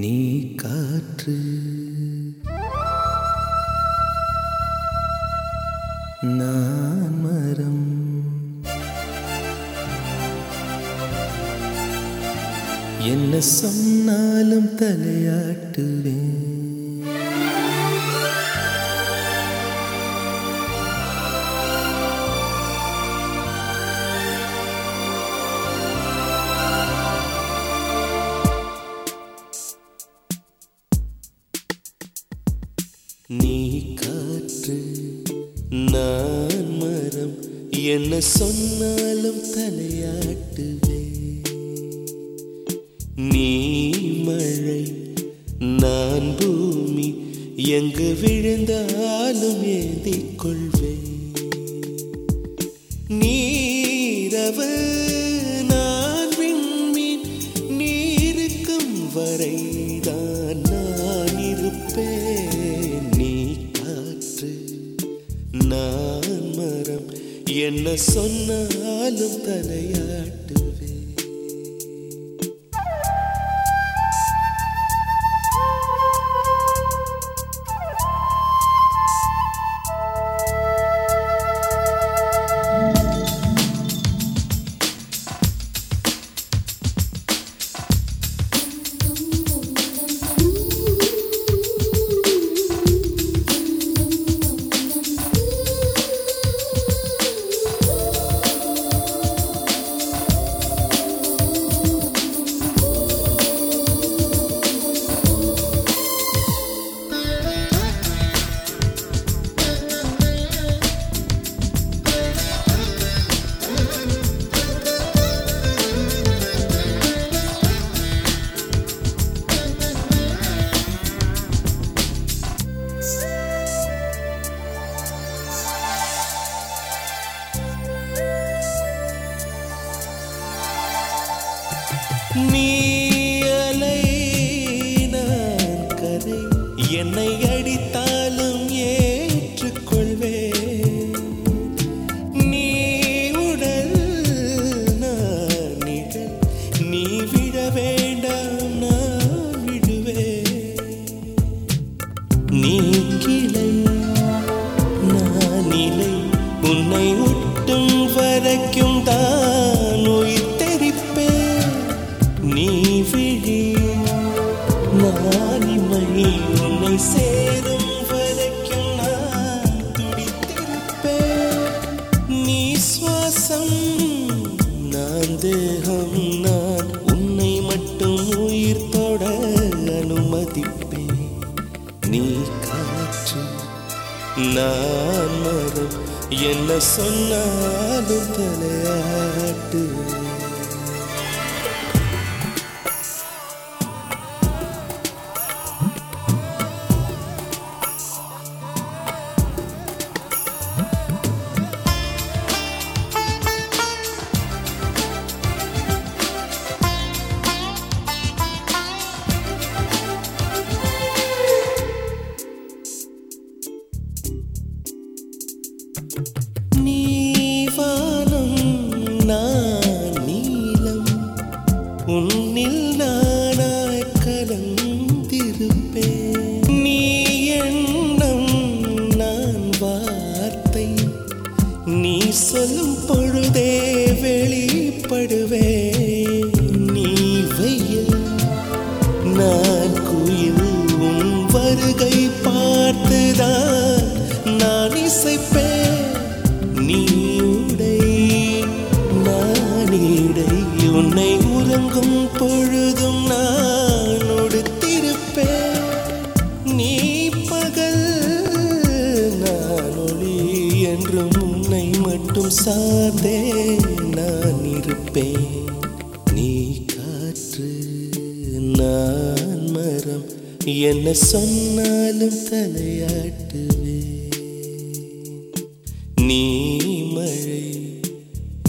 நீ காற்று. நான் மரம். என்ன சொன்னாலும் தலையாட்டுவேன். நீ காற்று நான் மரம் என்ன சொன்னாலும் தலையாட்டுவே. நீ மழை நான் பூமி எங்கு விழுந்தாலும் ஏந்திக் கொள்வே. நீரவு நான் விண்மீன் நீருக்கும் வரைதான் நான் இருப்பேன். நான் மரம். என்ன சொன்னாலும் தலையாட்டுவேன் நீ நான் உன்னை சேரும் வரைக்கும் நான் துடித்திருப்பேன் நீ சுவாசம் நான் தேகம் நான் உன்னை மட்டும் உயிர் தொட அனுமதிப்பேன் நீ காற்று நான் மரம். என்ன சொன்னாலும் தலையாட்டு. பொழுதே வெளிப்படுவே நீ வெயில் நான் குயில் உன் வருகை பார்த்துதான் நான் இசைப்பேன் நீ உடை. நான் இடை உன்னை உறங்கும் பொழுதும் நான் மட்டும் சார்ந்தே நான் இருப்பேன். நீ காற்று நான் மரம். என்ன சொன்னாலும் தலையாட்டுவே நீ மழை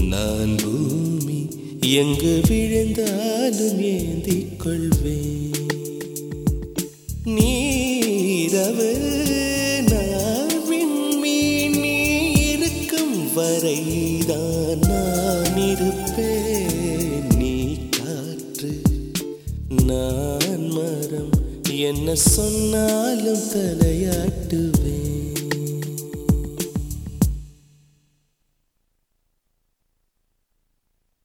நான் பூமி. எங்கு விழுந்தாலும் ஏந்திக் கொள்வேன். நீரவு வரைதான் நான் இருப்பேன். நீ காற்று நான் மரம். என்ன சொன்னாலும் தலையாட்டுவேன்.